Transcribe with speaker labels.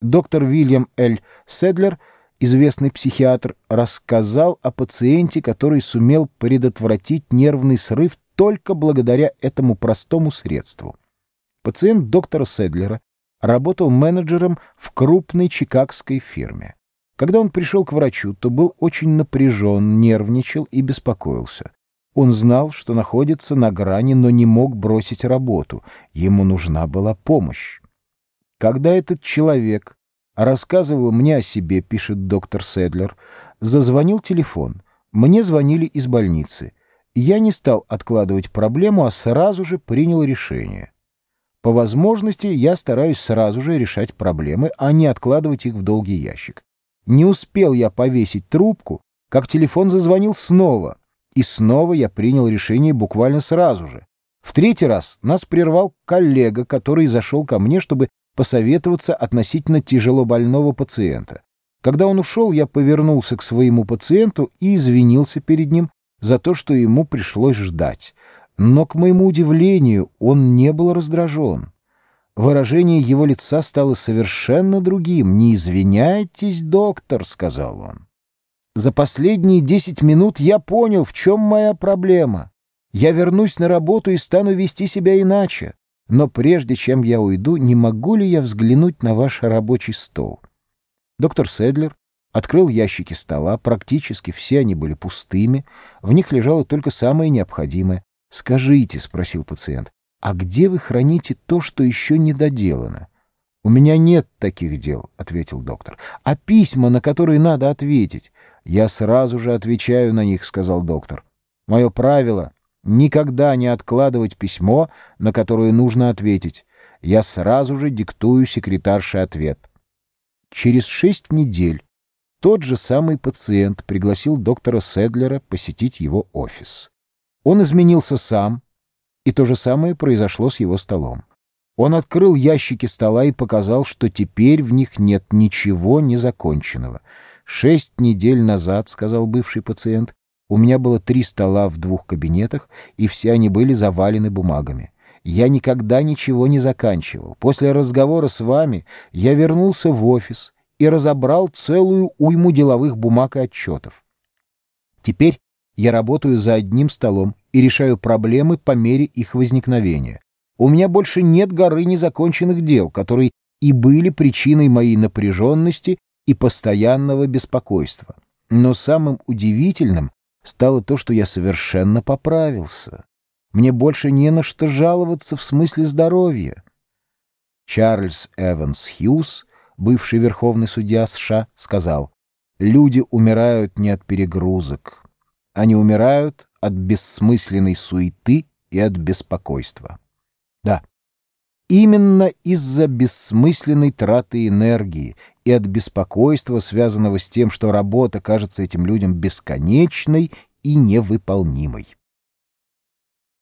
Speaker 1: Доктор Вильям Л. Седлер, известный психиатр, рассказал о пациенте, который сумел предотвратить нервный срыв только благодаря этому простому средству. Пациент доктора Седлера работал менеджером в крупной чикагской фирме. Когда он пришел к врачу, то был очень напряжен, нервничал и беспокоился. Он знал, что находится на грани, но не мог бросить работу. Ему нужна была помощь. Когда этот человек рассказывал мне о себе, пишет доктор Седлер, зазвонил телефон. Мне звонили из больницы. Я не стал откладывать проблему, а сразу же принял решение. По возможности я стараюсь сразу же решать проблемы, а не откладывать их в долгий ящик. Не успел я повесить трубку, как телефон зазвонил снова, и снова я принял решение буквально сразу же. В третий раз нас прервал коллега, который зашел ко мне, чтобы посоветоваться относительно тяжело больного пациента. Когда он ушел, я повернулся к своему пациенту и извинился перед ним за то, что ему пришлось ждать. Но, к моему удивлению, он не был раздражен. Выражение его лица стало совершенно другим. «Не извиняйтесь, доктор», — сказал он. «За последние десять минут я понял, в чем моя проблема. Я вернусь на работу и стану вести себя иначе. Но прежде чем я уйду, не могу ли я взглянуть на ваш рабочий стол? Доктор Седлер открыл ящики стола, практически все они были пустыми, в них лежало только самое необходимое. «Скажите», — спросил пациент, — «а где вы храните то, что еще не доделано?» «У меня нет таких дел», — ответил доктор. «А письма, на которые надо ответить?» «Я сразу же отвечаю на них», — сказал доктор. «Мое правило Никогда не откладывать письмо, на которое нужно ответить. Я сразу же диктую секретарше ответ. Через шесть недель тот же самый пациент пригласил доктора Седлера посетить его офис. Он изменился сам, и то же самое произошло с его столом. Он открыл ящики стола и показал, что теперь в них нет ничего незаконченного. «Шесть недель назад, — сказал бывший пациент, у меня было три стола в двух кабинетах, и все они были завалены бумагами. Я никогда ничего не заканчивал. После разговора с вами я вернулся в офис и разобрал целую уйму деловых бумаг и отчетов. Теперь я работаю за одним столом и решаю проблемы по мере их возникновения. У меня больше нет горы незаконченных дел, которые и были причиной моей напряженности и постоянного беспокойства. Но самым удивительным стало то, что я совершенно поправился. Мне больше не на что жаловаться в смысле здоровья. Чарльз Эванс Хьюз, бывший верховный судья США, сказал, «Люди умирают не от перегрузок. Они умирают от бессмысленной суеты и от беспокойства». Именно из-за бессмысленной траты энергии и от беспокойства, связанного с тем, что работа кажется этим людям бесконечной и невыполнимой.